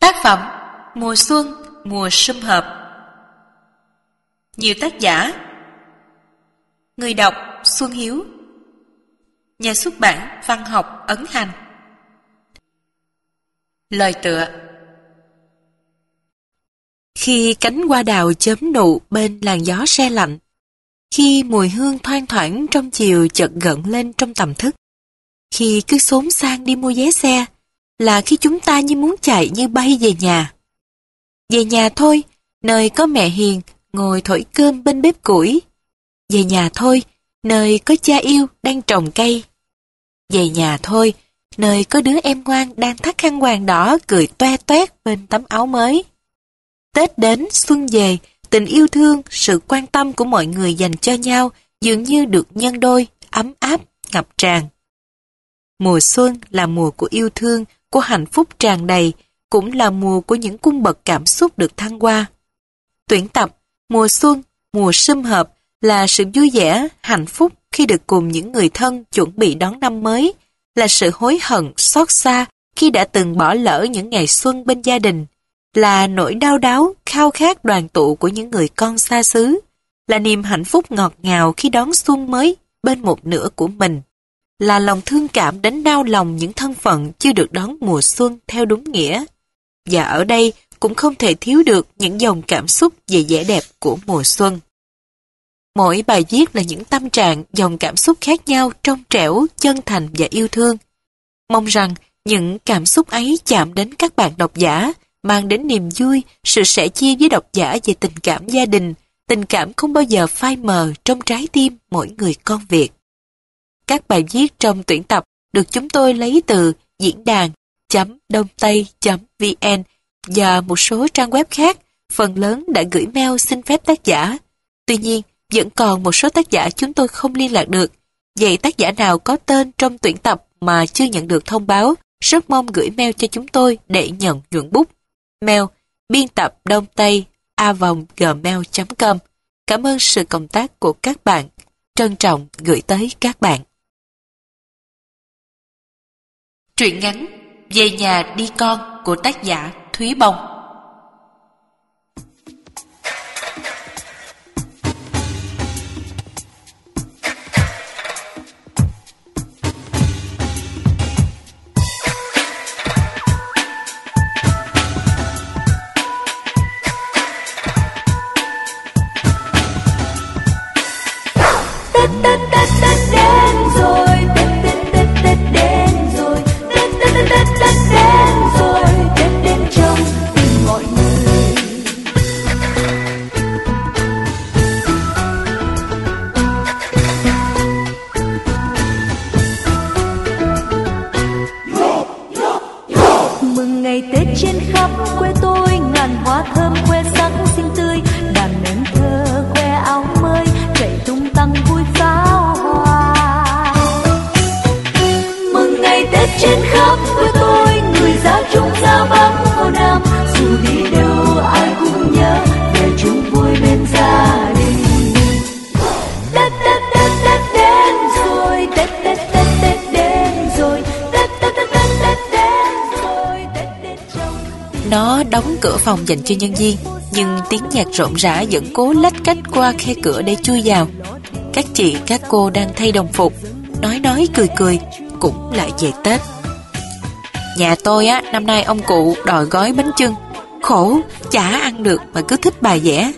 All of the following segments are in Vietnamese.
Tác phẩm Mùa xuân, mùa sum hợp Nhiều tác giả. Người đọc Xuân Hiếu. Nhà xuất bản Văn học Ấn Hành. Lời tựa. Khi cánh hoa đào chớm nụ bên làn gió xe lạnh, khi mùi hương thoang thoảng trong chiều chợt gợn lên trong tầm thức, khi cứ xốn sang đi mua vé xe, là khi chúng ta như muốn chạy như bay về nhà. Về nhà thôi, nơi có mẹ hiền, ngồi thổi cơm bên bếp củi. Về nhà thôi, nơi có cha yêu đang trồng cây. Về nhà thôi, nơi có đứa em ngoan đang thắt khăn hoàng đỏ cười toe toét bên tấm áo mới. Tết đến, xuân về, tình yêu thương, sự quan tâm của mọi người dành cho nhau dường như được nhân đôi, ấm áp, ngập tràn. Mùa xuân là mùa của yêu thương, của hạnh phúc tràn đầy, cũng là mùa của những cung bậc cảm xúc được thăng hoa. Tuyển tập, mùa xuân, mùa sum hợp là sự vui vẻ, hạnh phúc khi được cùng những người thân chuẩn bị đón năm mới, là sự hối hận, xót xa khi đã từng bỏ lỡ những ngày xuân bên gia đình, là nỗi đau đáu, khao khát đoàn tụ của những người con xa xứ, là niềm hạnh phúc ngọt ngào khi đón xuân mới bên một nửa của mình là lòng thương cảm đến đau lòng những thân phận chưa được đón mùa xuân theo đúng nghĩa. Và ở đây cũng không thể thiếu được những dòng cảm xúc về vẻ đẹp của mùa xuân. Mỗi bài viết là những tâm trạng, dòng cảm xúc khác nhau trong trẻo, chân thành và yêu thương. Mong rằng những cảm xúc ấy chạm đến các bạn độc giả, mang đến niềm vui, sự sẻ chia với độc giả về tình cảm gia đình, tình cảm không bao giờ phai mờ trong trái tim mỗi người con Việt. Các bài viết trong tuyển tập được chúng tôi lấy từ diễn đàn đông tây vn và một số trang web khác, phần lớn đã gửi mail xin phép tác giả. Tuy nhiên, vẫn còn một số tác giả chúng tôi không liên lạc được. Vậy tác giả nào có tên trong tuyển tập mà chưa nhận được thông báo, rất mong gửi mail cho chúng tôi để nhận nhuận bút. Mail biên tập đông tây a vòng gmail.com Cảm ơn sự cộng tác của các bạn. Trân trọng gửi tới các bạn. Truyện ngắn Về nhà đi con của tác giả Thúy Bông. Dành cho nhân viên, nhưng tiếng nhạc rộn rã vẫn cố lách cách qua khe cửa để chui vào. Các chị, các cô đang thay đồng phục, nói nói cười cười, cũng lại về Tết. Nhà tôi á, năm nay ông cụ đòi gói bánh chưng. Khổ, chả ăn được mà cứ thích bài vẽ.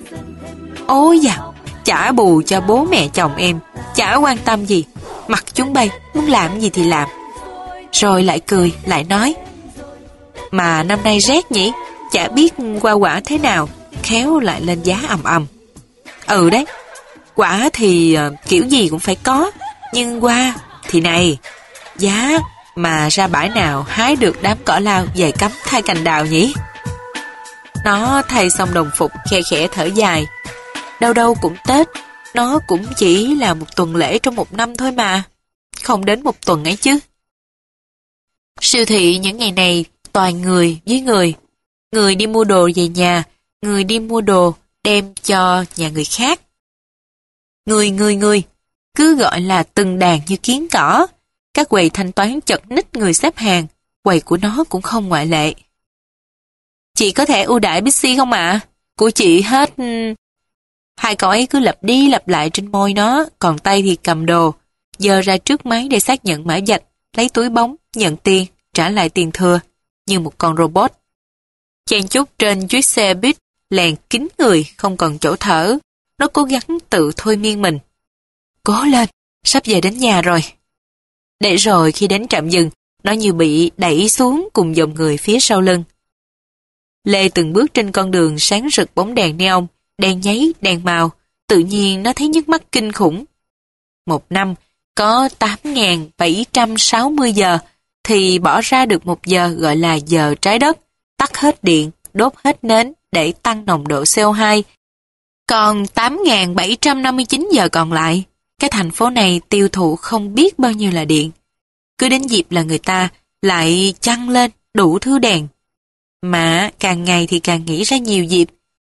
Ôi dạ chả bù cho bố mẹ chồng em, chả quan tâm gì. Mặc chúng bay, muốn làm gì thì làm. Rồi lại cười, lại nói. Mà năm nay rét nhỉ? Chả biết qua quả thế nào, khéo lại lên giá ầm ầm. Ừ đấy, quả thì uh, kiểu gì cũng phải có, nhưng qua thì này, giá mà ra bãi nào hái được đám cỏ lao dày cắm thay cành đào nhỉ? Nó thay xong đồng phục khe khẽ thở dài. Đâu đâu cũng Tết, nó cũng chỉ là một tuần lễ trong một năm thôi mà. Không đến một tuần ấy chứ. Siêu thị những ngày này toàn người với người Người đi mua đồ về nhà, người đi mua đồ đem cho nhà người khác. Người người người, cứ gọi là từng đàn như kiến cỏ. Các quầy thanh toán chật ních người xếp hàng, quầy của nó cũng không ngoại lệ. Chị có thể ưu đãi Bixi không ạ? Của chị hết... Ừ. Hai cậu ấy cứ lặp đi lặp lại trên môi nó, còn tay thì cầm đồ. Giờ ra trước máy để xác nhận mã dạch, lấy túi bóng, nhận tiền, trả lại tiền thừa, như một con robot. Chen chút trên chiếc xe buýt, lèn kín người, không còn chỗ thở. Nó cố gắng tự thôi miên mình. Cố lên, sắp về đến nhà rồi. Để rồi khi đến trạm dừng, nó như bị đẩy xuống cùng dòng người phía sau lưng. Lê từng bước trên con đường sáng rực bóng đèn neon, đèn nháy, đèn màu, tự nhiên nó thấy nhức mắt kinh khủng. Một năm, có 8.760 giờ, thì bỏ ra được một giờ gọi là giờ trái đất, tắt hết điện, đốt hết nến để tăng nồng độ CO2. Còn 8.759 giờ còn lại, cái thành phố này tiêu thụ không biết bao nhiêu là điện. Cứ đến dịp là người ta lại chăng lên đủ thứ đèn. Mà càng ngày thì càng nghĩ ra nhiều dịp,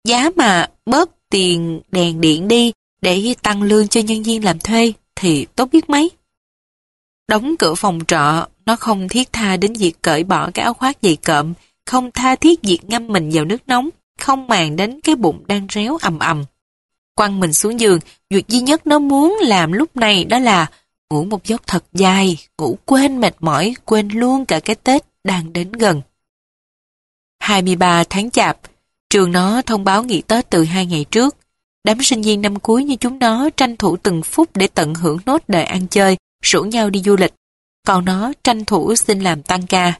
giá mà bớt tiền đèn điện đi để tăng lương cho nhân viên làm thuê thì tốt biết mấy. Đóng cửa phòng trọ, nó không thiết tha đến việc cởi bỏ cái áo khoác dày cộm, không tha thiết việc ngâm mình vào nước nóng, không màng đến cái bụng đang réo ầm ầm. Quăng mình xuống giường, việc duy nhất nó muốn làm lúc này đó là ngủ một giấc thật dài, ngủ quên mệt mỏi, quên luôn cả cái Tết đang đến gần. 23 tháng chạp, trường nó thông báo nghỉ Tết từ hai ngày trước. Đám sinh viên năm cuối như chúng nó tranh thủ từng phút để tận hưởng nốt đời ăn chơi, rủ nhau đi du lịch. Còn nó tranh thủ xin làm tăng ca.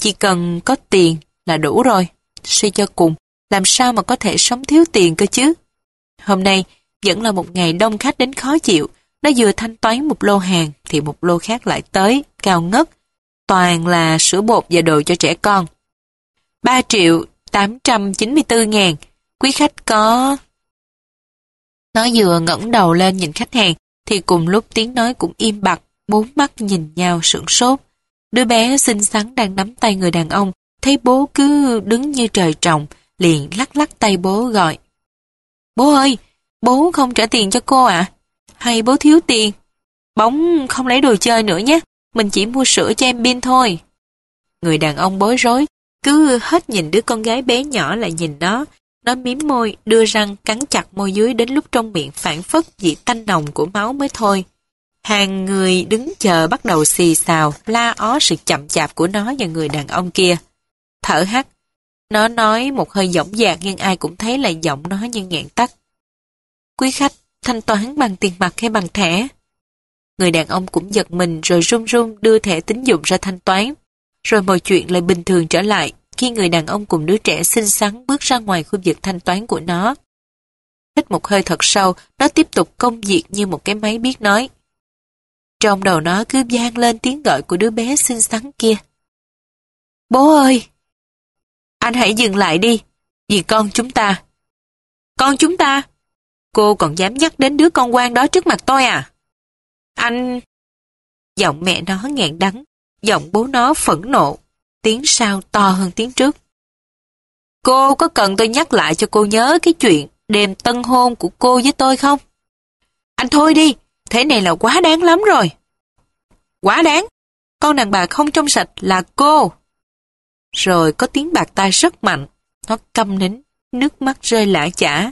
Chỉ cần có tiền là đủ rồi. Suy cho cùng, làm sao mà có thể sống thiếu tiền cơ chứ? Hôm nay vẫn là một ngày đông khách đến khó chịu. Nó vừa thanh toán một lô hàng thì một lô khác lại tới, cao ngất. Toàn là sữa bột và đồ cho trẻ con. 3 triệu 894 ngàn. Quý khách có... Nó vừa ngẩng đầu lên nhìn khách hàng thì cùng lúc tiếng nói cũng im bặt, bốn mắt nhìn nhau sửng sốt. Đứa bé xinh xắn đang nắm tay người đàn ông, thấy bố cứ đứng như trời trồng, liền lắc lắc tay bố gọi. Bố ơi, bố không trả tiền cho cô ạ? À? Hay bố thiếu tiền? Bóng không lấy đồ chơi nữa nhé, mình chỉ mua sữa cho em pin thôi. Người đàn ông bối rối, cứ hết nhìn đứa con gái bé nhỏ lại nhìn nó. Nó miếm môi, đưa răng cắn chặt môi dưới đến lúc trong miệng phản phất vị tanh nồng của máu mới thôi. Hàng người đứng chờ bắt đầu xì xào, la ó sự chậm chạp của nó và người đàn ông kia. Thở hắt, nó nói một hơi giọng dạc nhưng ai cũng thấy là giọng nó như nghẹn tắt. Quý khách, thanh toán bằng tiền mặt hay bằng thẻ? Người đàn ông cũng giật mình rồi run run đưa thẻ tín dụng ra thanh toán. Rồi mọi chuyện lại bình thường trở lại khi người đàn ông cùng đứa trẻ xinh xắn bước ra ngoài khu vực thanh toán của nó. Hít một hơi thật sâu, nó tiếp tục công việc như một cái máy biết nói. Trong đầu nó cứ vang lên tiếng gọi của đứa bé xinh xắn kia. Bố ơi! Anh hãy dừng lại đi, vì con chúng ta. Con chúng ta? Cô còn dám nhắc đến đứa con quan đó trước mặt tôi à? Anh... Giọng mẹ nó nghẹn đắng, giọng bố nó phẫn nộ, tiếng sau to hơn tiếng trước. Cô có cần tôi nhắc lại cho cô nhớ cái chuyện đêm tân hôn của cô với tôi không? Anh thôi đi, thế này là quá đáng lắm rồi. Quá đáng, con đàn bà không trong sạch là cô. Rồi có tiếng bạc tai rất mạnh, nó câm nín, nước mắt rơi lã chả.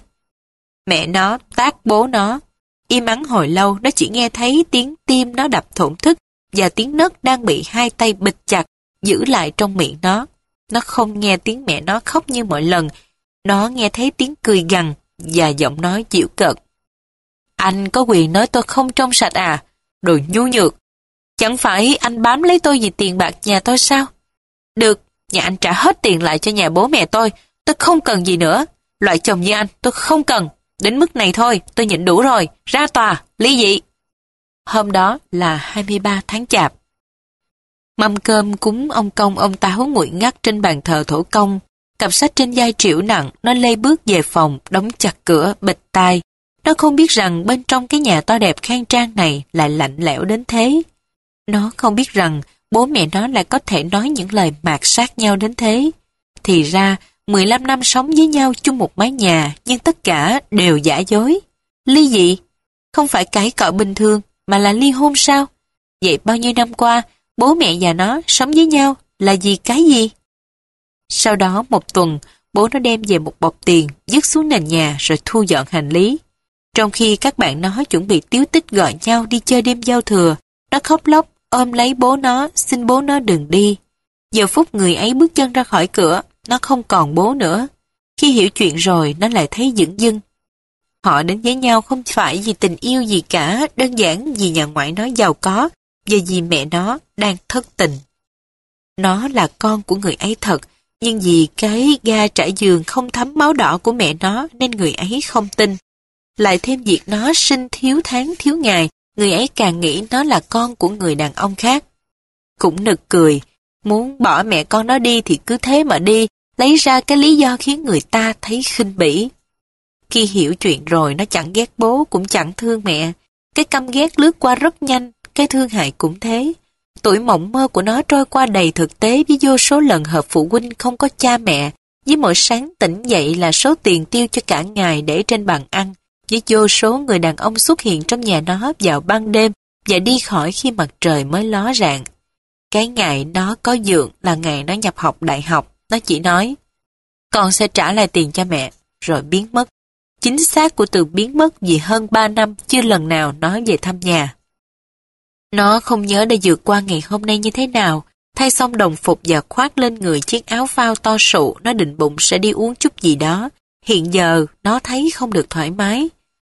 Mẹ nó tác bố nó, im ắng hồi lâu nó chỉ nghe thấy tiếng tim nó đập thổn thức và tiếng nấc đang bị hai tay bịch chặt, giữ lại trong miệng nó. Nó không nghe tiếng mẹ nó khóc như mọi lần, nó nghe thấy tiếng cười gằn và giọng nói dịu cợt. Anh có quyền nói tôi không trong sạch à? Đồ nhu nhược. Chẳng phải anh bám lấy tôi vì tiền bạc nhà tôi sao? Được, nhà anh trả hết tiền lại cho nhà bố mẹ tôi. Tôi không cần gì nữa. Loại chồng như anh tôi không cần. Đến mức này thôi, tôi nhịn đủ rồi. Ra tòa, ly dị. Hôm đó là 23 tháng chạp. Mâm cơm cúng ông công ông táo nguội ngắt trên bàn thờ thổ công. Cặp sách trên vai triệu nặng, nó lê bước về phòng, đóng chặt cửa, bịch tai. Nó không biết rằng bên trong cái nhà to đẹp khang trang này lại lạnh lẽo đến thế. Nó không biết rằng bố mẹ nó lại có thể nói những lời mạt sát nhau đến thế. Thì ra, 15 năm sống với nhau chung một mái nhà, nhưng tất cả đều giả dối. Ly dị? Không phải cãi cọ bình thường, mà là ly hôn sao? Vậy bao nhiêu năm qua, bố mẹ và nó sống với nhau là vì cái gì? Sau đó một tuần, bố nó đem về một bọc tiền, dứt xuống nền nhà rồi thu dọn hành lý. Trong khi các bạn nó chuẩn bị tiếu tích gọi nhau đi chơi đêm giao thừa, nó khóc lóc, ôm lấy bố nó, xin bố nó đừng đi. Giờ phút người ấy bước chân ra khỏi cửa, nó không còn bố nữa. Khi hiểu chuyện rồi, nó lại thấy dững dưng. Họ đến với nhau không phải vì tình yêu gì cả, đơn giản vì nhà ngoại nó giàu có, và vì mẹ nó đang thất tình. Nó là con của người ấy thật, nhưng vì cái ga trải giường không thấm máu đỏ của mẹ nó nên người ấy không tin. Lại thêm việc nó sinh thiếu tháng thiếu ngày, người ấy càng nghĩ nó là con của người đàn ông khác. Cũng nực cười, muốn bỏ mẹ con nó đi thì cứ thế mà đi, lấy ra cái lý do khiến người ta thấy khinh bỉ. Khi hiểu chuyện rồi nó chẳng ghét bố cũng chẳng thương mẹ. Cái căm ghét lướt qua rất nhanh, cái thương hại cũng thế. Tuổi mộng mơ của nó trôi qua đầy thực tế với vô số lần hợp phụ huynh không có cha mẹ, với mỗi sáng tỉnh dậy là số tiền tiêu cho cả ngày để trên bàn ăn, với vô số người đàn ông xuất hiện trong nhà nó vào ban đêm và đi khỏi khi mặt trời mới ló rạng. Cái ngày nó có dượng là ngày nó nhập học đại học, nó chỉ nói, con sẽ trả lại tiền cho mẹ, rồi biến mất. Chính xác của từ biến mất vì hơn 3 năm chưa lần nào nói về thăm nhà. Nó không nhớ đã vượt qua ngày hôm nay như thế nào, thay xong đồng phục và khoác lên người chiếc áo phao to sụ, nó định bụng sẽ đi uống chút gì đó. Hiện giờ, nó thấy không được thoải mái.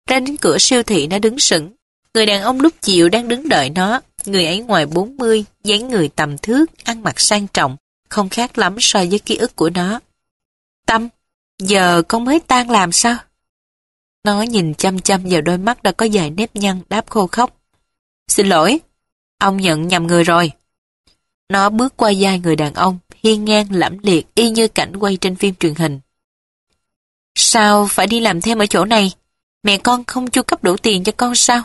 Ra đến cửa siêu thị nó đứng sững. Người đàn ông lúc chiều đang đứng đợi nó. Người ấy ngoài 40, dáng người tầm thước, ăn mặc sang trọng, không khác lắm so với ký ức của nó. Tâm, giờ con mới tan làm sao? Nó nhìn chăm chăm vào đôi mắt đã có vài nếp nhăn đáp khô khóc. Xin lỗi, ông nhận nhầm người rồi. Nó bước qua vai người đàn ông, hiên ngang lẫm liệt y như cảnh quay trên phim truyền hình. Sao phải đi làm thêm ở chỗ này? Mẹ con không chu cấp đủ tiền cho con sao?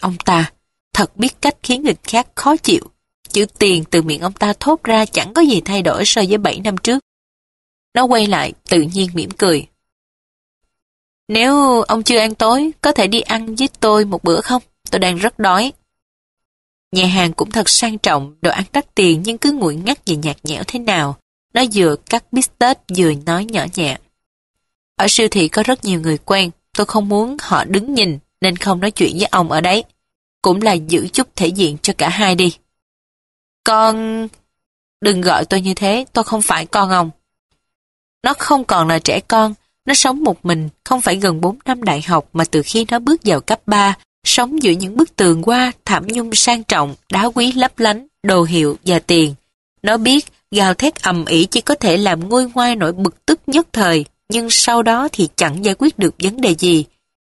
Ông ta thật biết cách khiến người khác khó chịu. Chữ tiền từ miệng ông ta thốt ra chẳng có gì thay đổi so với 7 năm trước. Nó quay lại, tự nhiên mỉm cười. Nếu ông chưa ăn tối, có thể đi ăn với tôi một bữa không? Tôi đang rất đói. Nhà hàng cũng thật sang trọng, đồ ăn đắt tiền nhưng cứ nguội ngắt và nhạt nhẽo thế nào. Nó vừa cắt bít tết vừa nói nhỏ nhẹ. Ở siêu thị có rất nhiều người quen, tôi không muốn họ đứng nhìn nên không nói chuyện với ông ở đấy. Cũng là giữ chút thể diện cho cả hai đi. Con... Đừng gọi tôi như thế, tôi không phải con ông. Nó không còn là trẻ con, nó sống một mình, không phải gần 4 năm đại học mà từ khi nó bước vào cấp 3, sống giữa những bức tường hoa, thảm nhung sang trọng, đá quý lấp lánh, đồ hiệu và tiền. Nó biết gào thét ầm ĩ chỉ có thể làm ngôi ngoai nỗi bực tức nhất thời, nhưng sau đó thì chẳng giải quyết được vấn đề gì.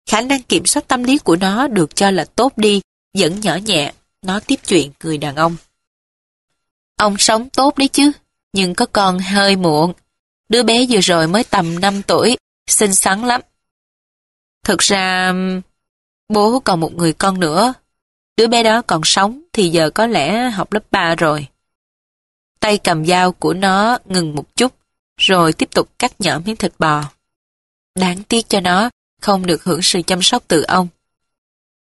Khả năng kiểm soát tâm lý của nó được cho là tốt đi, vẫn nhỏ nhẹ, nó tiếp chuyện người đàn ông. Ông sống tốt đấy chứ, nhưng có con hơi muộn. Đứa bé vừa rồi mới tầm 5 tuổi, xinh xắn lắm. Thực ra, bố còn một người con nữa. Đứa bé đó còn sống thì giờ có lẽ học lớp 3 rồi. Tay cầm dao của nó ngừng một chút, rồi tiếp tục cắt nhỏ miếng thịt bò. Đáng tiếc cho nó, không được hưởng sự chăm sóc từ ông.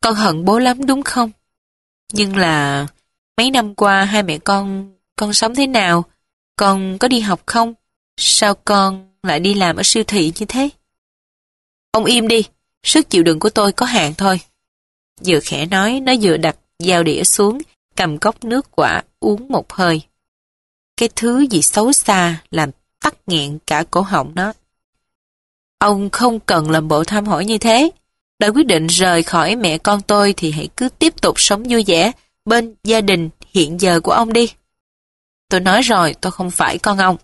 Con hận bố lắm đúng không? Nhưng là mấy năm qua hai mẹ con, con sống thế nào? Con có đi học không? Sao con lại đi làm ở siêu thị như thế? Ông im đi, sức chịu đựng của tôi có hạn thôi. Vừa khẽ nói, nó vừa đặt dao đĩa xuống, cầm cốc nước quả, uống một hơi. Cái thứ gì xấu xa làm tắc nghẹn cả cổ họng nó. Ông không cần làm bộ tham hỏi như thế. Đã quyết định rời khỏi mẹ con tôi thì hãy cứ tiếp tục sống vui vẻ bên gia đình hiện giờ của ông đi. Tôi nói rồi, tôi không phải con ông.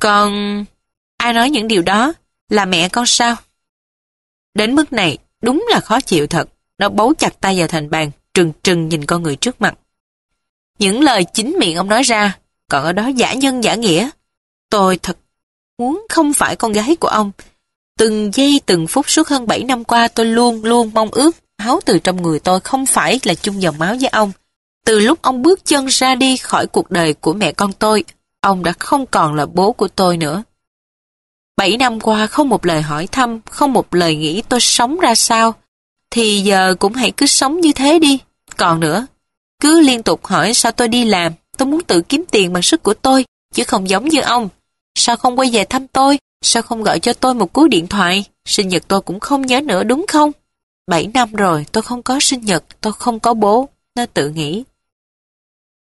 còn Ai nói những điều đó? Là mẹ con sao? Đến mức này, đúng là khó chịu thật. Nó bấu chặt tay vào thành bàn, trừng trừng nhìn con người trước mặt. Những lời chính miệng ông nói ra, còn ở đó giả nhân giả nghĩa. Tôi thật muốn không phải con gái của ông. Từng giây từng phút suốt hơn 7 năm qua tôi luôn luôn mong ước máu từ trong người tôi không phải là chung dòng máu với ông. Từ lúc ông bước chân ra đi khỏi cuộc đời của mẹ con tôi, ông đã không còn là bố của tôi nữa. Bảy năm qua không một lời hỏi thăm, không một lời nghĩ tôi sống ra sao, thì giờ cũng hãy cứ sống như thế đi. Còn nữa, cứ liên tục hỏi sao tôi đi làm, tôi muốn tự kiếm tiền bằng sức của tôi, chứ không giống như ông. Sao không quay về thăm tôi? Sao không gọi cho tôi một cú điện thoại? Sinh nhật tôi cũng không nhớ nữa đúng không? Bảy năm rồi tôi không có sinh nhật, tôi không có bố. Nó tự nghĩ.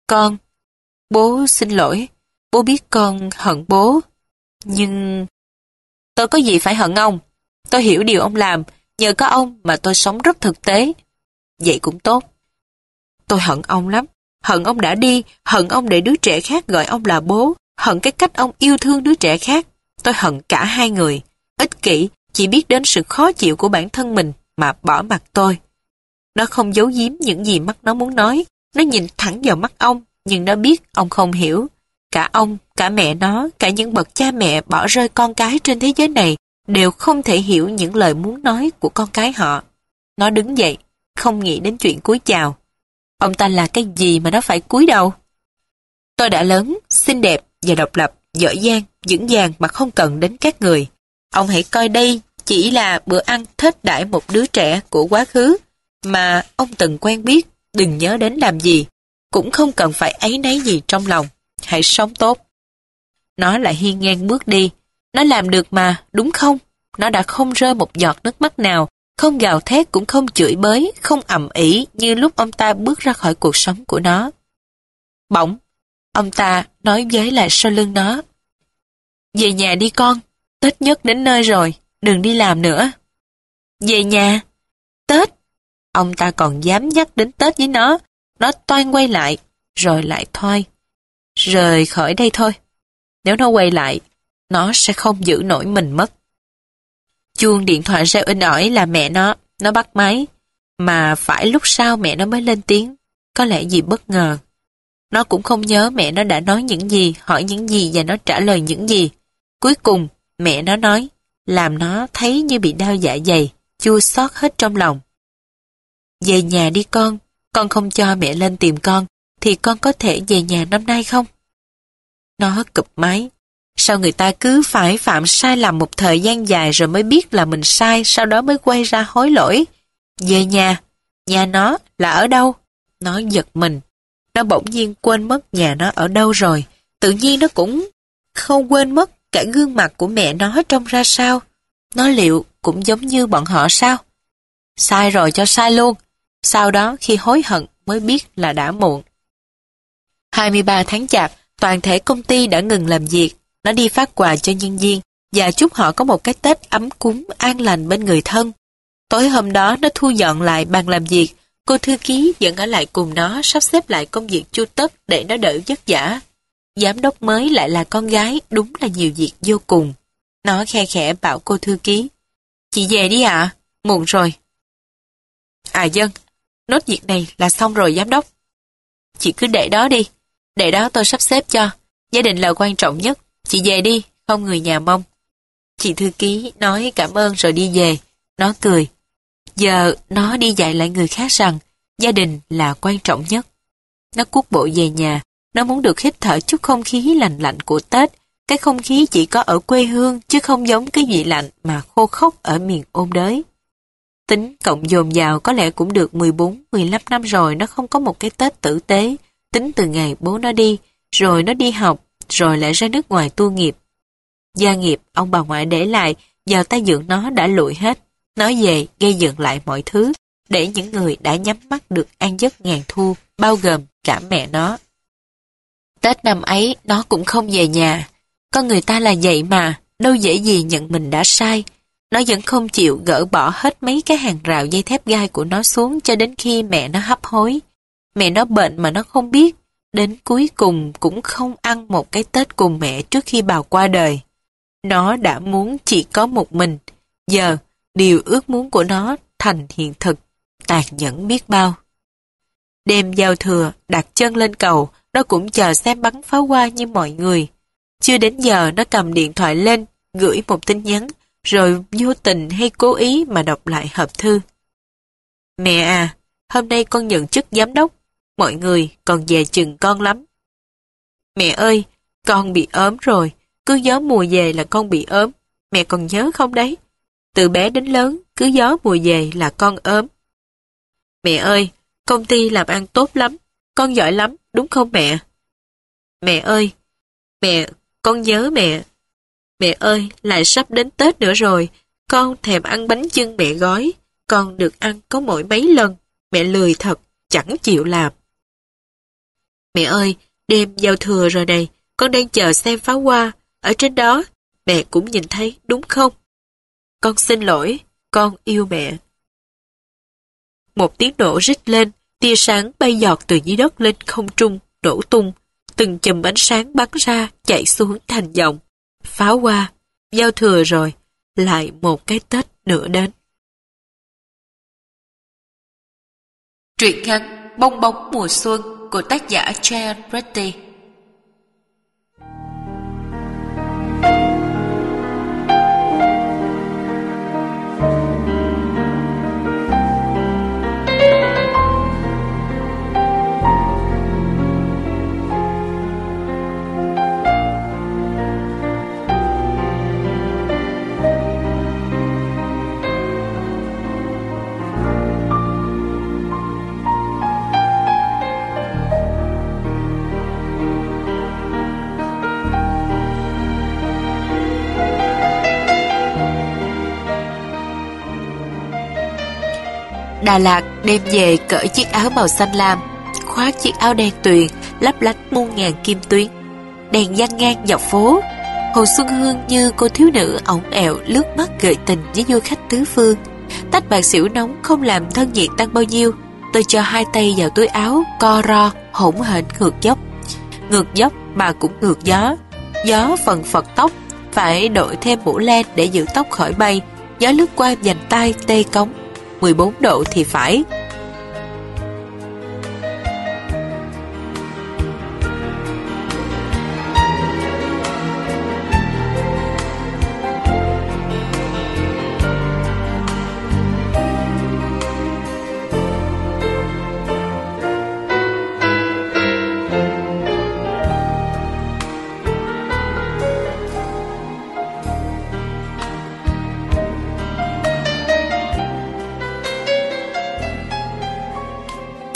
Con, bố xin lỗi. Bố biết con hận bố. Nhưng... Tôi có gì phải hận ông? Tôi hiểu điều ông làm. Nhờ có ông mà tôi sống rất thực tế. Vậy cũng tốt. Tôi hận ông lắm. Hận ông đã đi, hận ông để đứa trẻ khác gọi ông là bố, hận cái cách ông yêu thương đứa trẻ khác. Tôi hận cả hai người. Ích kỷ, chỉ biết đến sự khó chịu của bản thân mình mà bỏ mặt tôi. Nó không giấu giếm những gì mắt nó muốn nói. Nó nhìn thẳng vào mắt ông, nhưng nó biết ông không hiểu. Cả ông, cả mẹ nó, cả những bậc cha mẹ bỏ rơi con cái trên thế giới này đều không thể hiểu những lời muốn nói của con cái họ. Nó đứng dậy, không nghĩ đến chuyện cúi chào. Ông ta là cái gì mà nó phải cúi đầu? Tôi đã lớn, xinh đẹp và độc lập, dở dang, vững vàng mà không cần đến các người. Ông hãy coi đây chỉ là bữa ăn thết đãi một đứa trẻ của quá khứ mà ông từng quen biết, đừng nhớ đến làm gì, cũng không cần phải ấy nấy gì trong lòng, hãy sống tốt. Nó lại hiên ngang bước đi, nó làm được mà, đúng không? Nó đã không rơi một giọt nước mắt nào, không gào thét cũng không chửi bới, không ầm ĩ như lúc ông ta bước ra khỏi cuộc sống của nó. Bỗng, ông ta nói với lại sau lưng nó. Về nhà đi con, Tết nhất đến nơi rồi, đừng đi làm nữa. Về nhà, Tết, ông ta còn dám nhắc đến Tết với nó, nó toan quay lại, rồi lại thôi. Rời khỏi đây thôi. Nếu nó quay lại, nó sẽ không giữ nổi mình mất. Chuông điện thoại reo in ỏi là mẹ nó, nó bắt máy, mà phải lúc sau mẹ nó mới lên tiếng, có lẽ gì bất ngờ. Nó cũng không nhớ mẹ nó đã nói những gì, hỏi những gì và nó trả lời những gì. Cuối cùng, mẹ nó nói, làm nó thấy như bị đau dạ dày, chua xót hết trong lòng. Về nhà đi con, con không cho mẹ lên tìm con, thì con có thể về nhà năm nay không? Nó cụp máy. Sao người ta cứ phải phạm sai lầm một thời gian dài rồi mới biết là mình sai, sau đó mới quay ra hối lỗi? Về nhà, nhà nó là ở đâu? Nó giật mình. Nó bỗng nhiên quên mất nhà nó ở đâu rồi. Tự nhiên nó cũng không quên mất cả gương mặt của mẹ nó trông ra sao. Nó liệu cũng giống như bọn họ sao? Sai rồi cho sai luôn. Sau đó khi hối hận mới biết là đã muộn. 23 tháng chạp, toàn thể công ty đã ngừng làm việc. Nó đi phát quà cho nhân viên và chúc họ có một cái Tết ấm cúng, an lành bên người thân. Tối hôm đó nó thu dọn lại bàn làm việc. Cô thư ký vẫn ở lại cùng nó sắp xếp lại công việc chu tất để nó đỡ vất vả. Giám đốc mới lại là con gái, đúng là nhiều việc vô cùng. Nó khe khẽ bảo cô thư ký. Chị về đi ạ, à? muộn rồi. À dân, nốt việc này là xong rồi giám đốc. Chị cứ để đó đi, để đó tôi sắp xếp cho. Gia đình là quan trọng nhất, chị về đi, không người nhà mong. Chị thư ký nói cảm ơn rồi đi về. Nó cười. Giờ nó đi dạy lại người khác rằng gia đình là quan trọng nhất. Nó cuốc bộ về nhà, nó muốn được hít thở chút không khí lành lạnh của Tết. Cái không khí chỉ có ở quê hương chứ không giống cái vị lạnh mà khô khốc ở miền ôn đới. Tính cộng dồn vào có lẽ cũng được 14-15 năm rồi nó không có một cái Tết tử tế. Tính từ ngày bố nó đi, rồi nó đi học, rồi lại ra nước ngoài tu nghiệp. Gia nghiệp ông bà ngoại để lại, giờ tay dưỡng nó đã lụi hết. Nói về gây dựng lại mọi thứ, để những người đã nhắm mắt được an giấc ngàn thu, bao gồm cả mẹ nó. Tết năm ấy nó cũng không về nhà. Con người ta là vậy mà, đâu dễ gì nhận mình đã sai. Nó vẫn không chịu gỡ bỏ hết mấy cái hàng rào dây thép gai của nó xuống cho đến khi mẹ nó hấp hối. Mẹ nó bệnh mà nó không biết, đến cuối cùng cũng không ăn một cái Tết cùng mẹ trước khi bà qua đời. Nó đã muốn chỉ có một mình, giờ điều ước muốn của nó thành hiện thực, tàn nhẫn biết bao. Đêm giao thừa, đặt chân lên cầu, nó cũng chờ xem bắn pháo hoa như mọi người. Chưa đến giờ nó cầm điện thoại lên, gửi một tin nhắn, rồi vô tình hay cố ý mà đọc lại hộp thư. Mẹ à, hôm nay con nhận chức giám đốc, mọi người còn về chừng con lắm. Mẹ ơi, con bị ốm rồi, cứ gió mùa về là con bị ốm, mẹ còn nhớ không đấy? Từ bé đến lớn, cứ gió mùa về là con ốm. Mẹ ơi, công ty làm ăn tốt lắm, con giỏi lắm, đúng không mẹ? Mẹ ơi, Mẹ, con nhớ mẹ. Mẹ ơi, lại sắp đến Tết nữa rồi. Con thèm ăn bánh chưng mẹ gói. Con được ăn có mỗi mấy lần. Mẹ lười thật, chẳng chịu làm. Mẹ ơi, đêm giao thừa rồi này, con đang chờ xem pháo hoa. Ở trên đó, mẹ cũng nhìn thấy, đúng không? Con xin lỗi, con yêu mẹ. Một tiếng nổ rít lên, tia sáng bay giọt từ dưới đất lên không trung, nổ tung. Từng chùm ánh sáng bắn ra, chạy xuống thành dòng. Pháo hoa, giao thừa rồi, lại một cái Tết nữa đến. Truyện ngắn bông bóng mùa xuân của tác giả Jan Pretty Đà Lạt đem về cởi chiếc áo màu xanh lam, khoác chiếc áo đen tuyền, lấp lánh muôn ngàn kim tuyến. Đèn dăng ngang dọc phố, Hồ Xuân Hương như cô thiếu nữ ổng ẹo lướt mắt gợi tình với du khách tứ phương. Tách bạc xỉu nóng không làm thân nhiệt tăng bao nhiêu. Tôi cho hai tay vào túi áo, co ro, hỗn hển ngược dốc. Ngược dốc mà cũng ngược gió. Gió phần phật tóc, phải đội thêm mũ len để giữ tóc khỏi bay. Gió lướt qua dành tay tê cống 14 độ thì phải.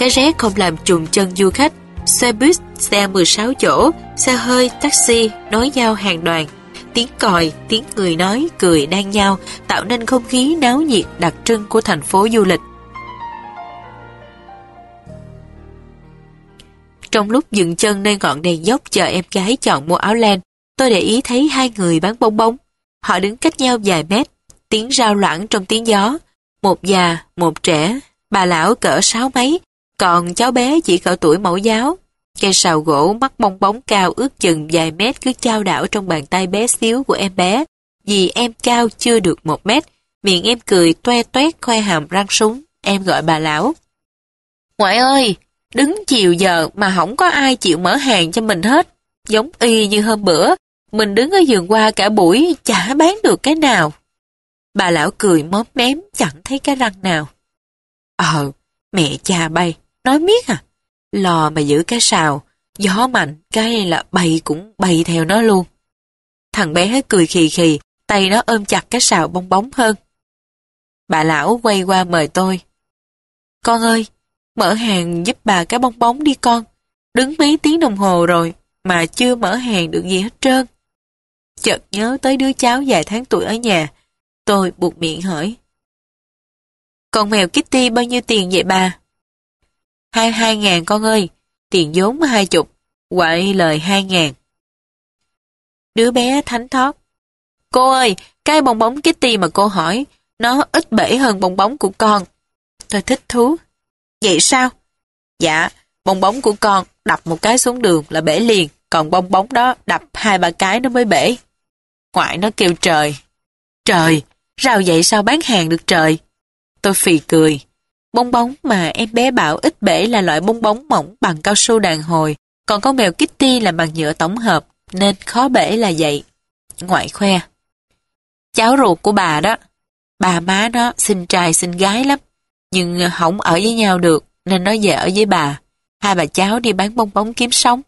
Cái rét không làm trùng chân du khách. Xe buýt, xe 16 chỗ, xe hơi, taxi, nói nhau hàng đoàn. Tiếng còi, tiếng người nói, cười đan nhau, tạo nên không khí náo nhiệt đặc trưng của thành phố du lịch. Trong lúc dừng chân nơi ngọn đèn dốc chờ em gái chọn mua áo len, tôi để ý thấy hai người bán bong bóng. Họ đứng cách nhau vài mét, tiếng rao loãng trong tiếng gió. Một già, một trẻ, bà lão cỡ sáu mấy, còn cháu bé chỉ cỡ tuổi mẫu giáo. Cây sào gỗ mắt bong bóng cao ước chừng vài mét cứ trao đảo trong bàn tay bé xíu của em bé. Vì em cao chưa được một mét, miệng em cười toe toét khoe hàm răng súng. Em gọi bà lão. Ngoại ơi, đứng chiều giờ mà không có ai chịu mở hàng cho mình hết. Giống y như hôm bữa, mình đứng ở giường qua cả buổi chả bán được cái nào. Bà lão cười móm mém chẳng thấy cái răng nào. Ờ, mẹ cha bay, Nói miết à, lò mà giữ cái sào, gió mạnh, cái là bay cũng bay theo nó luôn. Thằng bé cười khì khì, tay nó ôm chặt cái sào bong bóng hơn. Bà lão quay qua mời tôi. Con ơi, mở hàng giúp bà cái bong bóng đi con. Đứng mấy tiếng đồng hồ rồi mà chưa mở hàng được gì hết trơn. Chợt nhớ tới đứa cháu vài tháng tuổi ở nhà, tôi buộc miệng hỏi. Con mèo Kitty bao nhiêu tiền vậy bà? Hai hai ngàn con ơi, tiền vốn hai chục, quậy lời hai ngàn. Đứa bé thánh thót. Cô ơi, cái bong bóng Kitty mà cô hỏi, nó ít bể hơn bong bóng của con. Tôi thích thú. Vậy sao? Dạ, bong bóng của con đập một cái xuống đường là bể liền, còn bong bóng đó đập hai ba cái nó mới bể. Ngoại nó kêu trời. Trời, rào vậy sao bán hàng được trời? Tôi phì cười. Bong bóng mà em bé bảo ít bể là loại bong bóng mỏng bằng cao su đàn hồi, còn con mèo Kitty là bằng nhựa tổng hợp, nên khó bể là vậy. Ngoại khoe. Cháu ruột của bà đó, bà má nó sinh trai sinh gái lắm, nhưng không ở với nhau được, nên nó về ở với bà. Hai bà cháu đi bán bong bóng kiếm sống.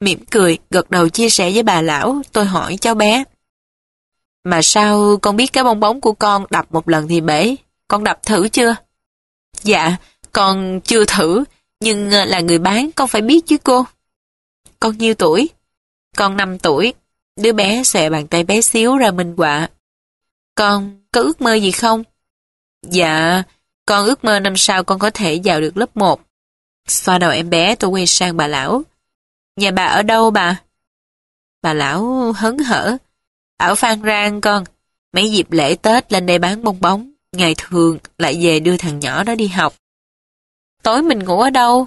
Mỉm cười, gật đầu chia sẻ với bà lão, tôi hỏi cháu bé. Mà sao con biết cái bong bóng của con đập một lần thì bể? Con đập thử chưa? Dạ, con chưa thử, nhưng ờ, là người bán con phải biết chứ cô. Con nhiêu tuổi? Con 5 tuổi, đứa bé xòe bàn tay bé xíu ra minh họa. Con có ước mơ gì không? Dạ, con ước mơ năm sau con có thể vào được lớp 1. Xoa đầu em bé tôi quay sang bà lão. Nhà bà ở đâu bà? Bà lão hấn hở. Ở Phan Rang con, mấy dịp lễ Tết lên đây bán bông bóng, ngày thường lại về đưa thằng nhỏ đó đi học. Tối mình ngủ ở đâu?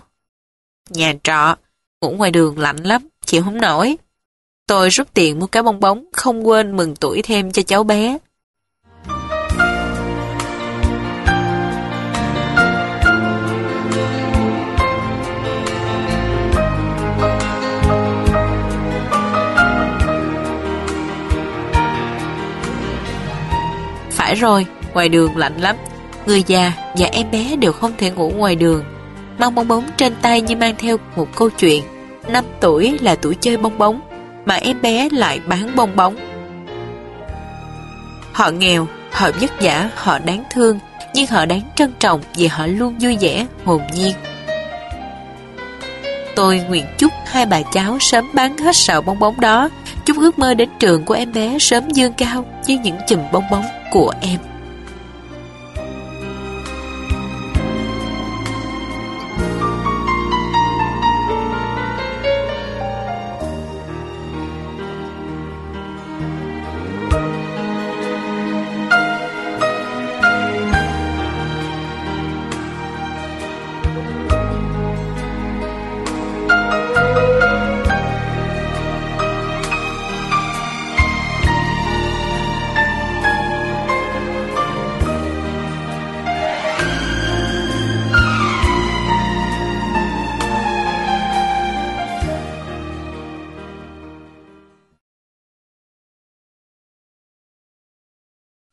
Nhà trọ, ngủ ngoài đường lạnh lắm, chịu không nổi. Tôi rút tiền mua cái bông bóng, không quên mừng tuổi thêm cho cháu bé. Phải rồi, ngoài đường lạnh lắm. Người già và em bé đều không thể ngủ ngoài đường. Mang bong bóng trên tay như mang theo một câu chuyện. Năm tuổi là tuổi chơi bong bóng, mà em bé lại bán bong bóng. Họ nghèo, họ vất vả, họ đáng thương, nhưng họ đáng trân trọng vì họ luôn vui vẻ, hồn nhiên. Tôi nguyện chúc hai bà cháu sớm bán hết sào bong bóng đó, chúc ước mơ đến trường của em bé sớm dương cao như những chùm bong bóng của em.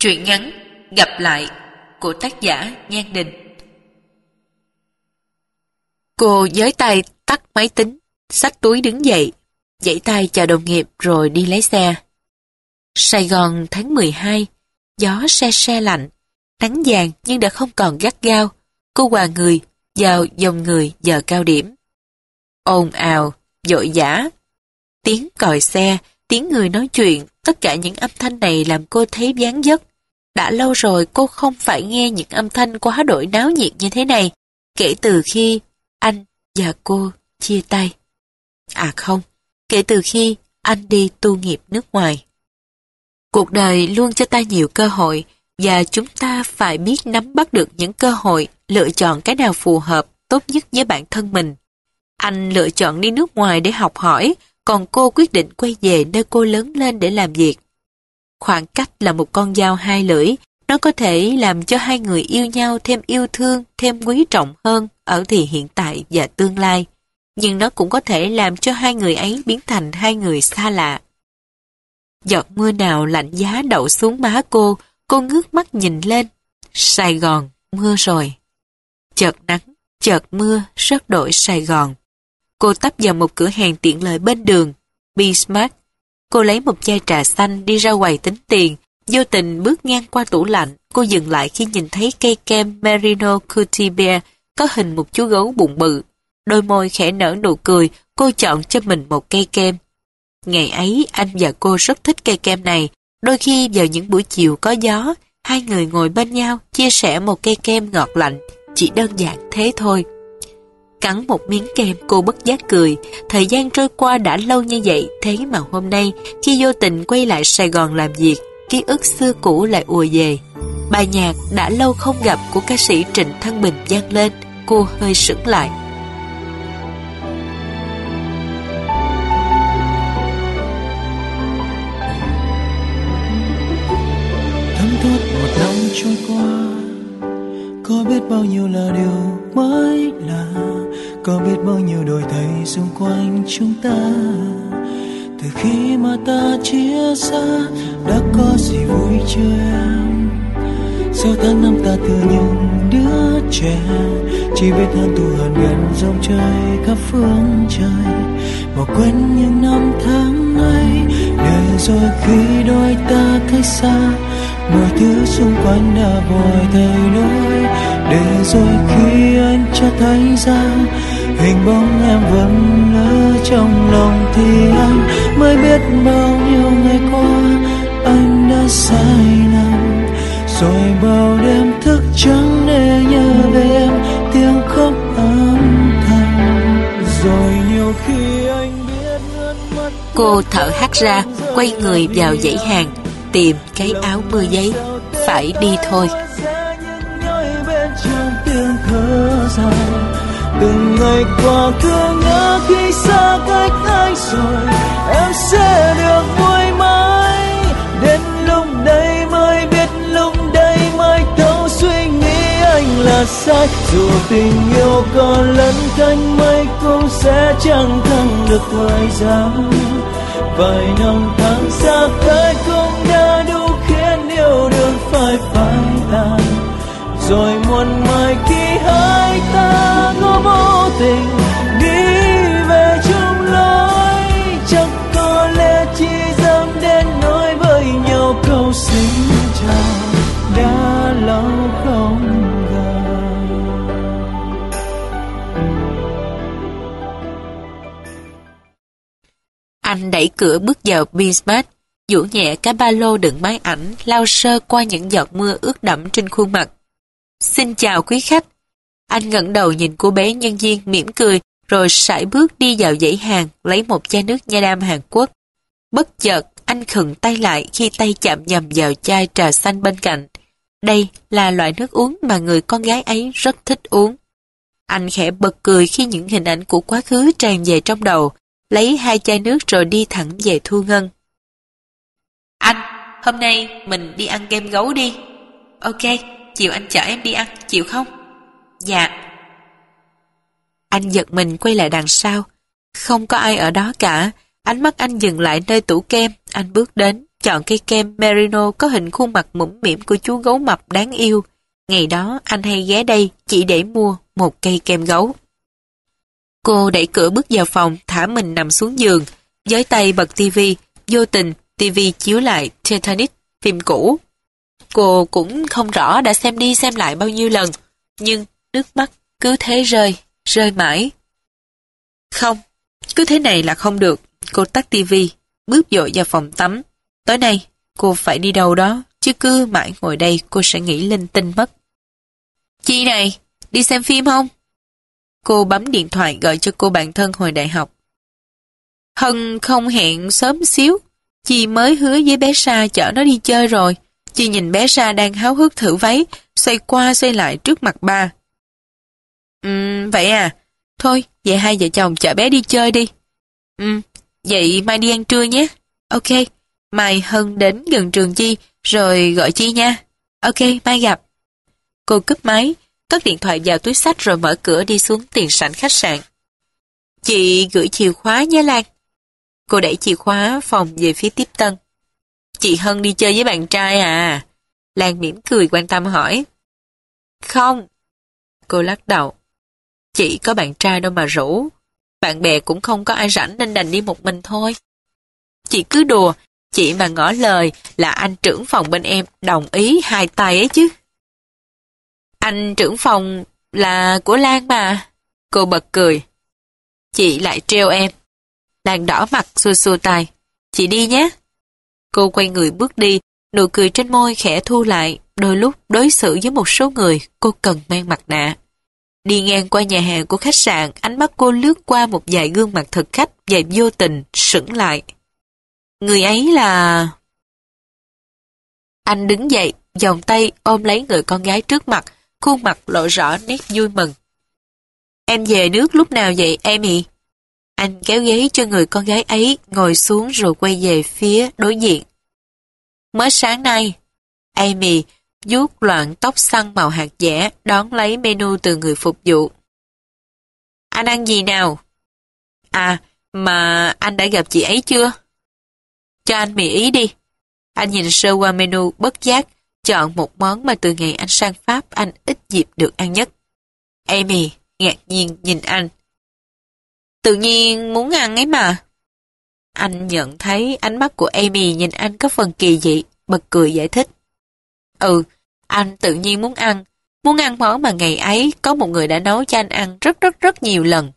Truyện ngắn Gặp lại của tác giả Nhan Đình Cô giới tay tắt máy tính, xách túi đứng dậy, dãy tay chào đồng nghiệp rồi đi lấy xe. Sài Gòn tháng 12, gió xe xe lạnh, nắng vàng nhưng đã không còn gắt gao, cô hòa người vào dòng người giờ cao điểm. ồn ào, dội dã, tiếng còi xe, tiếng người nói chuyện, tất cả những âm thanh này làm cô thấy ván giấc. Đã lâu rồi cô không phải nghe những âm thanh quá đổi náo nhiệt như thế này, kể từ khi anh và cô chia tay. À không, kể từ khi anh đi tu nghiệp nước ngoài. Cuộc đời luôn cho ta nhiều cơ hội và chúng ta phải biết nắm bắt được những cơ hội, lựa chọn cái nào phù hợp, tốt nhất với bản thân mình. Anh lựa chọn đi nước ngoài để học hỏi, còn cô quyết định quay về nơi cô lớn lên để làm việc. Khoảng cách là một con dao hai lưỡi, nó có thể làm cho hai người yêu nhau thêm yêu thương, thêm quý trọng hơn ở thì hiện tại và tương lai. Nhưng nó cũng có thể làm cho hai người ấy biến thành hai người xa lạ. Giọt mưa nào lạnh giá đậu xuống má cô, cô ngước mắt nhìn lên. Sài Gòn, mưa rồi. Chợt nắng, chợt mưa, rớt đổi Sài Gòn. Cô tấp vào một cửa hàng tiện lợi bên đường, Bismarck. Cô lấy một chai trà xanh đi ra quầy tính tiền, vô tình bước ngang qua tủ lạnh. Cô dừng lại khi nhìn thấy cây kem Merino Cutie Bear có hình một chú gấu bụng bự. Đôi môi khẽ nở nụ cười, cô chọn cho mình một cây kem. Ngày ấy anh và cô rất thích cây kem này. Đôi khi vào những buổi chiều có gió, hai người ngồi bên nhau chia sẻ một cây kem ngọt lạnh. Chỉ đơn giản thế thôi. Cắn một miếng kem cô bất giác cười. Thời gian trôi qua đã lâu như vậy, Thế mà hôm nay Khi vô tình quay lại Sài Gòn làm việc. Ký ức xưa cũ lại ùa về. Bài nhạc đã lâu không gặp Của ca sĩ Trịnh Thăng Bình vang lên. Cô hơi sững lại. Thấm thốt một năm trôi qua có biết bao nhiêu là điều mới lạ, có biết bao nhiêu đổi thay xung quanh chúng ta. Từ khi mà ta chia xa, đã có gì vui chưa em? Sau tháng năm ta từ những đứa trẻ, chỉ biết hơn thù hận gần dòng trời khắp phương trời. Mà quên những năm tháng ấy, để rồi khi đôi ta cách xa mọi thứ xung quanh đã vội thay đổi để rồi khi anh cho thấy rằng hình bóng em vẫn ở trong lòng thì anh mới biết bao nhiêu ngày qua anh đã sai lầm rồi bao đêm thức trắng để nhớ về em tiếng khóc âm thầm. Rồi nhiều khi anh biết nước Cô thở hắt ra, quay người vào dãy hàng, tìm cái áo mưa giấy. Phải đi thôi. từng ngày qua cứ ngỡ khi xa cách anh rồi em sẽ được vui mãi đến lúc đây mới biết lúc đây mới thấu suy nghĩ anh là sai dù tình yêu có lẫn thanh mây cũng sẽ chẳng thăng được thời gian vài năm tháng xa cách yêu phải phai tàn rồi muôn mai khi hai ta ngó vô tình đi về chung lối. Chắc có lẽ chỉ dám đến nói với nhau câu xin chào đã lâu không Anh đẩy cửa bước vào Bismarck, dũ nhẹ cái ba lô đựng máy ảnh, lao sơ qua những giọt mưa ướt đẫm trên khuôn mặt. Xin chào quý khách. Anh ngẩng đầu nhìn cô bé nhân viên mỉm cười, rồi sải bước đi vào dãy hàng, lấy một chai nước nha đam Hàn Quốc. Bất chợt, anh khựng tay lại khi tay chạm nhầm vào chai trà xanh bên cạnh. Đây là loại nước uống mà người con gái ấy rất thích uống. Anh khẽ bật cười khi những hình ảnh của quá khứ tràn về trong đầu, lấy hai chai nước rồi đi thẳng về Thu Ngân. Anh, hôm nay mình đi ăn kem gấu đi. Ok, chiều anh chở em đi ăn, chịu không? Dạ. Anh giật mình quay lại đằng sau. Không có ai ở đó cả. Ánh mắt anh dừng lại nơi tủ kem. Anh bước đến, chọn cây kem Merino có hình khuôn mặt mũm mỉm của chú gấu mập đáng yêu. Ngày đó anh hay ghé đây chỉ để mua một cây kem gấu. Cô đẩy cửa bước vào phòng, thả mình nằm xuống giường, với tay bật tivi, vô tình tivi chiếu lại Titanic, phim cũ. Cô cũng không rõ đã xem đi xem lại bao nhiêu lần, nhưng nước mắt cứ thế rơi, rơi mãi. Không, cứ thế này là không được. Cô tắt tivi, bước dội vào phòng tắm. Tối nay, cô phải đi đâu đó, chứ cứ mãi ngồi đây cô sẽ nghĩ linh tinh mất. Chị này, đi xem phim không? Cô bấm điện thoại gọi cho cô bạn thân hồi đại học. Hân không hẹn sớm xíu. Chị mới hứa với bé Sa chở nó đi chơi rồi. Chị nhìn bé Sa đang háo hức thử váy, xoay qua xoay lại trước mặt ba. Ừm, vậy à? Thôi, vậy hai vợ chồng chở bé đi chơi đi. Ừm, vậy mai đi ăn trưa nhé. Ok, mai Hân đến gần trường Chi, rồi gọi Chi nha. Ok, mai gặp. Cô cúp máy, cất điện thoại vào túi sách rồi mở cửa đi xuống tiền sảnh khách sạn. Chị gửi chìa khóa nhé Lan. Cô đẩy chìa khóa phòng về phía tiếp tân. Chị Hân đi chơi với bạn trai à? Lan mỉm cười quan tâm hỏi. Không. Cô lắc đầu. Chị có bạn trai đâu mà rủ. Bạn bè cũng không có ai rảnh nên đành đi một mình thôi. Chị cứ đùa, chị mà ngỏ lời là anh trưởng phòng bên em đồng ý hai tay ấy chứ. Anh trưởng phòng là của Lan mà. Cô bật cười. Chị lại treo em đang đỏ mặt xua xua tay. Chị đi nhé. Cô quay người bước đi, nụ cười trên môi khẽ thu lại. Đôi lúc đối xử với một số người, cô cần mang mặt nạ. Đi ngang qua nhà hàng của khách sạn, ánh mắt cô lướt qua một vài gương mặt thực khách và vô tình sững lại. Người ấy là... Anh đứng dậy, vòng tay ôm lấy người con gái trước mặt, khuôn mặt lộ rõ nét vui mừng. Em về nước lúc nào vậy Amy? Anh kéo ghế cho người con gái ấy ngồi xuống rồi quay về phía đối diện. Mới sáng nay, Amy vuốt loạn tóc xăng màu hạt dẻ đón lấy menu từ người phục vụ. Anh ăn gì nào? À, mà anh đã gặp chị ấy chưa? Cho anh mì ý đi. Anh nhìn sơ qua menu bất giác, chọn một món mà từ ngày anh sang Pháp anh ít dịp được ăn nhất. Amy ngạc nhiên nhìn anh. Tự nhiên muốn ăn ấy mà. Anh nhận thấy ánh mắt của Amy nhìn anh có phần kỳ dị, bật cười giải thích. Ừ, anh tự nhiên muốn ăn, muốn ăn món mà ngày ấy có một người đã nấu cho anh ăn rất rất rất nhiều lần.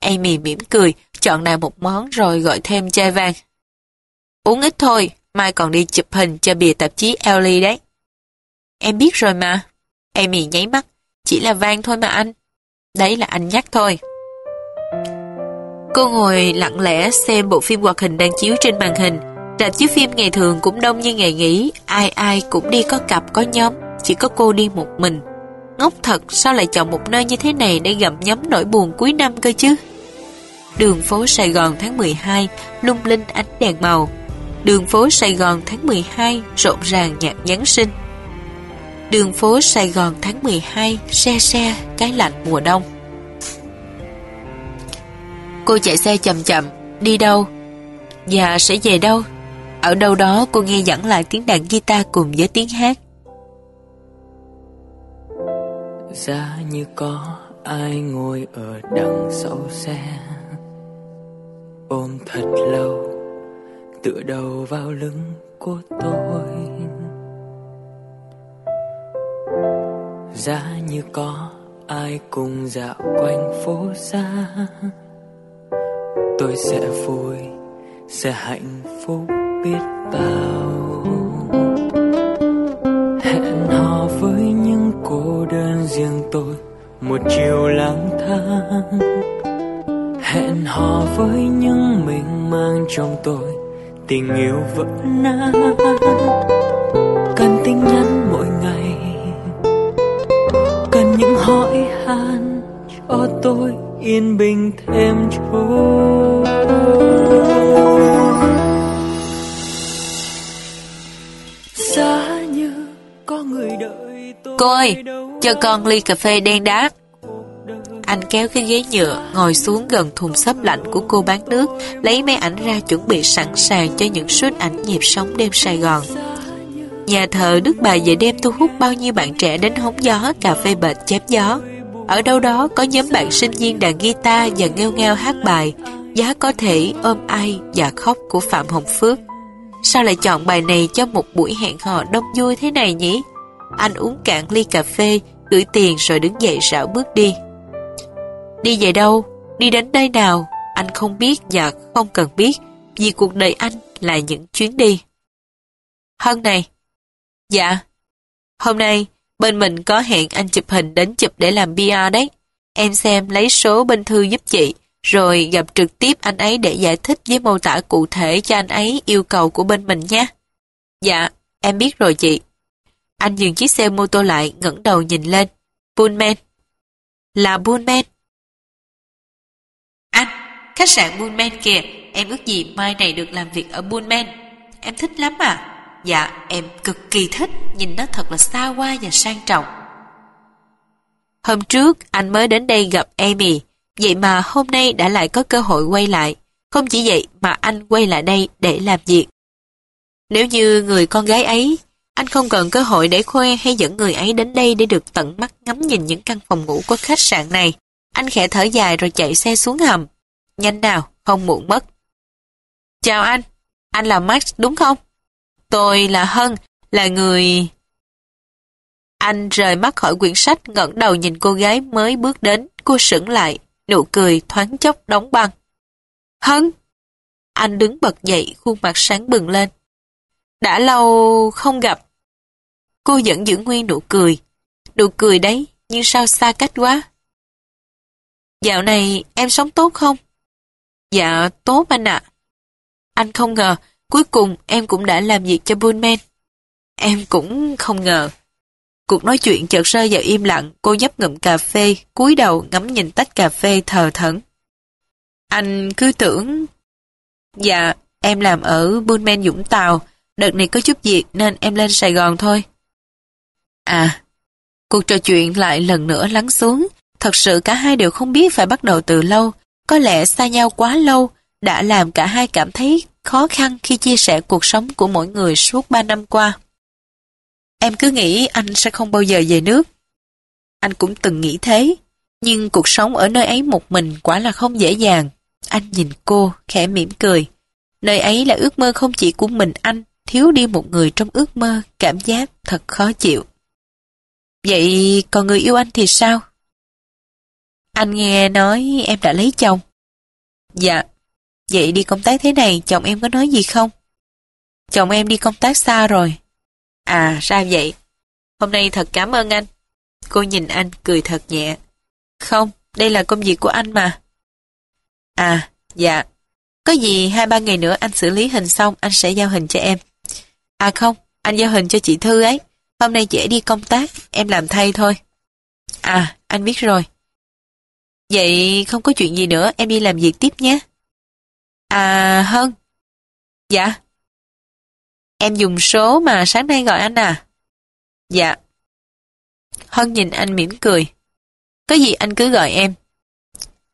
Amy mỉm cười, chọn lại một món rồi gọi thêm chai vang. Uống ít thôi, mai còn đi chụp hình cho bìa tạp chí Ellie đấy. Em biết rồi mà. Amy nháy mắt, chỉ là vang thôi mà anh. Đấy là anh nhắc thôi. Cô ngồi lặng lẽ xem bộ phim hoạt hình đang chiếu trên màn hình. Rạp chiếu phim ngày thường cũng đông như ngày nghỉ, ai ai cũng đi có cặp có nhóm, chỉ có cô đi một mình. Ngốc thật sao lại chọn một nơi như thế này để gặm nhấm nỗi buồn cuối năm cơ chứ? Đường phố Sài Gòn tháng 12 lung linh ánh đèn màu. Đường phố Sài Gòn tháng 12 rộn ràng nhạc Giáng sinh. Đường phố Sài Gòn tháng 12 xe xe cái lạnh mùa đông. Cô chạy xe chậm chậm, đi đâu? Dạ sẽ về đâu? Ở đâu đó cô nghe dẫn lại tiếng đàn guitar cùng với tiếng hát. Giá như có ai ngồi ở đằng sau xe Ôm thật lâu Tựa đầu vào lưng của tôi Giá như có ai cùng dạo quanh phố xa Tôi sẽ vui, sẽ hạnh phúc biết bao. Hẹn hò với những cô đơn riêng tôi Một chiều lang thang. Hẹn hò với những mình mang trong tôi Tình yêu vỡ nát. Cần tin nhắn mỗi ngày Cần những hỏi han cho tôi yên bình thêm chút Giá như có người đợi tôi Cô ơi, cho con ly cà phê đen đá. Anh kéo cái ghế nhựa, ngồi xuống gần thùng xốp lạnh của cô bán nước, lấy máy ảnh ra chuẩn bị sẵn sàng cho những suất ảnh nhịp sống đêm Sài Gòn. Nhà thờ Đức Bà về đêm thu hút bao nhiêu bạn trẻ đến hóng gió, cà phê bệt chém gió. Ở đâu đó có nhóm bạn sinh viên đàn guitar và nghêu ngao hát bài Giá có thể ôm ai và khóc của Phạm Hồng Phước. Sao lại chọn bài này cho một buổi hẹn hò đông vui thế này nhỉ? Anh uống cạn ly cà phê, gửi tiền rồi đứng dậy rảo bước đi. Đi về đâu? Đi đến nơi nào? Anh không biết và không cần biết vì cuộc đời anh là những chuyến đi. Hân này. Dạ. Hôm nay bên mình có hẹn anh chụp hình đến chụp để làm PR đấy. Em xem lấy số bên thư giúp chị rồi gặp trực tiếp anh ấy để giải thích với mô tả cụ thể cho anh ấy yêu cầu của bên mình nhé. Dạ, em biết rồi chị. Anh dừng chiếc xe mô tô lại ngẩng đầu nhìn lên. Pullman. Là Pullman. Anh, khách sạn Pullman kìa, em ước gì mai này được làm việc ở Pullman. Em thích lắm à? Dạ, em cực kỳ thích, nhìn nó thật là xa hoa và sang trọng. Hôm trước, anh mới đến đây gặp Amy, vậy mà hôm nay đã lại có cơ hội quay lại. Không chỉ vậy mà anh quay lại đây để làm việc. Nếu như người con gái ấy, anh không cần cơ hội để khoe hay dẫn người ấy đến đây để được tận mắt ngắm nhìn những căn phòng ngủ của khách sạn này. Anh khẽ thở dài rồi chạy xe xuống hầm. Nhanh nào, không muộn mất. Chào anh, anh là Max đúng không? Tôi là Hân, là người... Anh rời mắt khỏi quyển sách ngẩng đầu nhìn cô gái mới bước đến, cô sững lại, nụ cười thoáng chốc đóng băng. Hân! Anh đứng bật dậy, khuôn mặt sáng bừng lên. Đã lâu không gặp. Cô vẫn giữ nguyên nụ cười. Nụ cười đấy, nhưng sao xa cách quá. Dạo này em sống tốt không? Dạ, tốt anh ạ. Anh không ngờ, cuối cùng em cũng đã làm việc cho Bullman. Em cũng không ngờ. Cuộc nói chuyện chợt rơi vào im lặng, cô nhấp ngụm cà phê, cúi đầu ngắm nhìn tách cà phê thờ thẫn. Anh cứ tưởng... Dạ, em làm ở Bullman Dũng Tàu, đợt này có chút việc nên em lên Sài Gòn thôi. À, cuộc trò chuyện lại lần nữa lắng xuống, thật sự cả hai đều không biết phải bắt đầu từ lâu, có lẽ xa nhau quá lâu, đã làm cả hai cảm thấy khó khăn khi chia sẻ cuộc sống của mỗi người suốt ba năm qua. Em cứ nghĩ anh sẽ không bao giờ về nước. Anh cũng từng nghĩ thế, nhưng cuộc sống ở nơi ấy một mình quả là không dễ dàng. Anh nhìn cô, khẽ mỉm cười. Nơi ấy là ước mơ không chỉ của mình anh, thiếu đi một người trong ước mơ, cảm giác thật khó chịu. Vậy còn người yêu anh thì sao? Anh nghe nói em đã lấy chồng. Dạ. Vậy đi công tác thế này chồng em có nói gì không? Chồng em đi công tác xa rồi. À ra vậy. Hôm nay thật cảm ơn anh. Cô nhìn anh cười thật nhẹ. Không, đây là công việc của anh mà. À, dạ. Có gì hai ba ngày nữa anh xử lý hình xong anh sẽ giao hình cho em. À không, anh giao hình cho chị Thư ấy. Hôm nay chị đi công tác, em làm thay thôi. À, anh biết rồi. Vậy không có chuyện gì nữa, em đi làm việc tiếp nhé. À, Hân. Dạ. Em dùng số mà sáng nay gọi anh à? Dạ. Hân nhìn anh mỉm cười. Có gì anh cứ gọi em.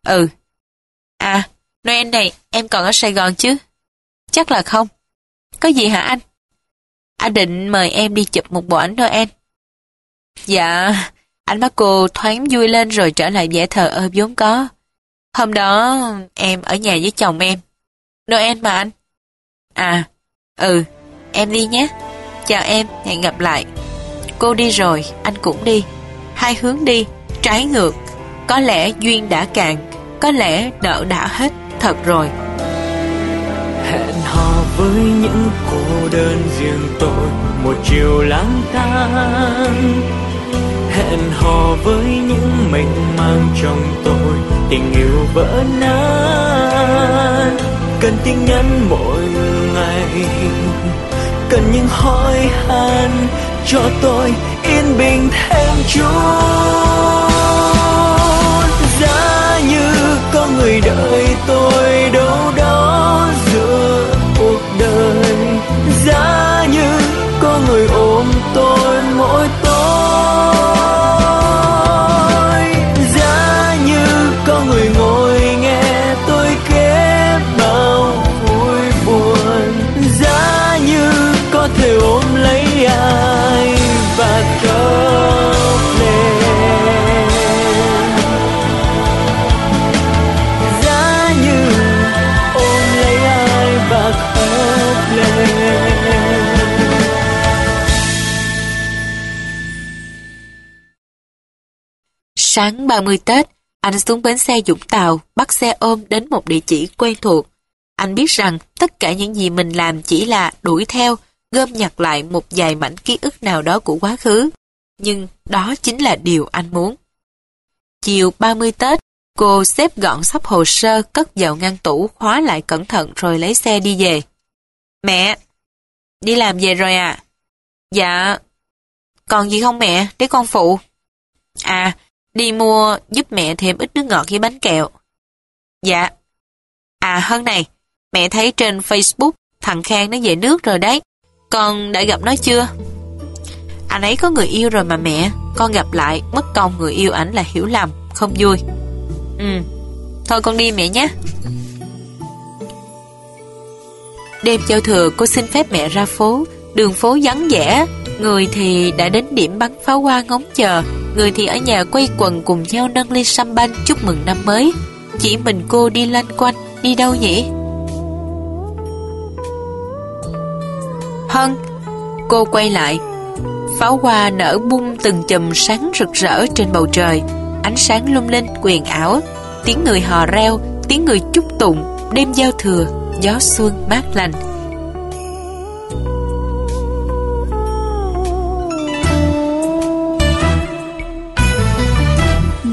Ừ. À, Noel này em còn ở Sài Gòn chứ? Chắc là không. Có gì hả anh? Anh định mời em đi chụp một bộ ảnh Noel. Dạ, anh bắt cô thoáng vui lên rồi trở lại vẻ thờ ơ vốn có. Hôm đó em ở nhà với chồng em. Noel mà anh. À, ừ, em đi nhé. Chào em, hẹn gặp lại. Cô đi rồi, anh cũng đi. Hai hướng đi, trái ngược. Có lẽ duyên đã cạn, có lẽ nợ đã hết thật rồi. Hẹn hò với những cô đơn riêng tôi một chiều lang thang hẹn hò với những mênh mang trong tôi tình yêu vỡ nát cần tin nhắn mỗi ngày. Cần những hỏi han cho tôi yên bình thêm chút giá như có người đợi tôi đâu đó giữa cuộc đời. Giá như có người ôm tôi Sáng 30 Tết, anh xuống bến xe Dũng Tàu, bắt xe ôm đến một địa chỉ quen thuộc. Anh biết rằng tất cả những gì mình làm chỉ là đuổi theo, gom nhặt lại một vài mảnh ký ức nào đó của quá khứ. Nhưng đó chính là điều anh muốn. Chiều 30 Tết, cô xếp gọn sắp hồ sơ cất vào ngăn tủ khóa lại cẩn thận rồi lấy xe đi về. Mẹ! Đi làm về rồi à? Dạ. Còn gì không mẹ? Để con phụ. À, Đi mua giúp mẹ thêm ít nước ngọt với bánh kẹo. Dạ. À hơn này, mẹ thấy trên Facebook thằng Khang nó về nước rồi đấy. Con đã gặp nó chưa? Anh ấy có người yêu rồi mà mẹ. Con gặp lại, mất công người yêu ảnh là hiểu lầm, không vui. Ừ, thôi con đi mẹ nhé. Đêm giao thừa cô xin phép mẹ ra phố, đường phố vắng vẻ, người thì đã đến điểm bắn pháo hoa ngóng chờ, người thì ở nhà quay quần cùng nhau nâng ly sâm banh chúc mừng năm mới. Chỉ mình cô đi lanh quanh, đi đâu nhỉ? Hân, cô quay lại. Pháo hoa nở bung từng chùm sáng rực rỡ trên bầu trời, ánh sáng lung linh quyền ảo, tiếng người hò reo, tiếng người chúc tụng, đêm giao thừa, gió xuân mát lành.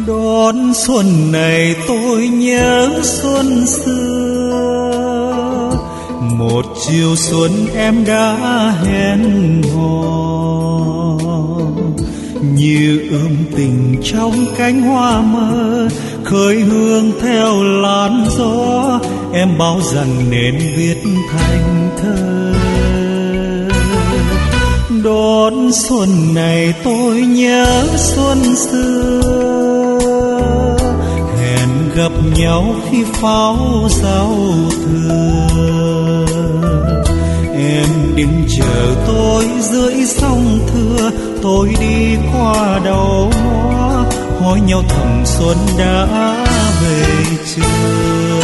đón xuân này tôi nhớ xuân xưa một chiều xuân em đã hẹn hò. Như ươm tình trong cánh hoa mơ, khơi hương theo làn gió. Em bao rằng nên viết thành thơ. Đón xuân này tôi nhớ xuân xưa. Hẹn gặp nhau khi pháo giao thừa em chờ tôi dưới sông thưa, tôi đi qua đầu ngõ hỏi nhau thầm xuân đã về chưa?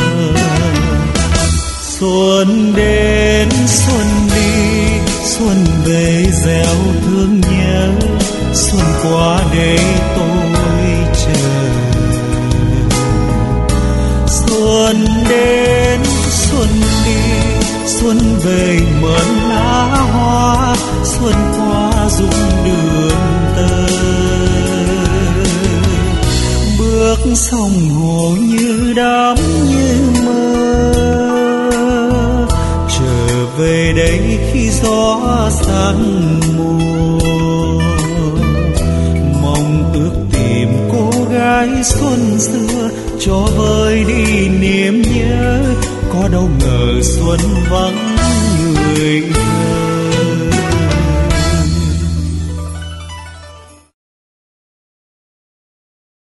Xuân đến, xuân đi, xuân về gieo thương nhớ. Xuân qua đây tôi chờ. Xuân đến, xuân đi xuân về mượn lá hoa, xuân qua rung đường tơ. Bước sông hồ như đám như mơ, trở về đây khi gió sang mùa. Mong ước tìm cô gái xuân xưa, cho vơi đi niềm nhớ đâu ngờ xuân vắng người.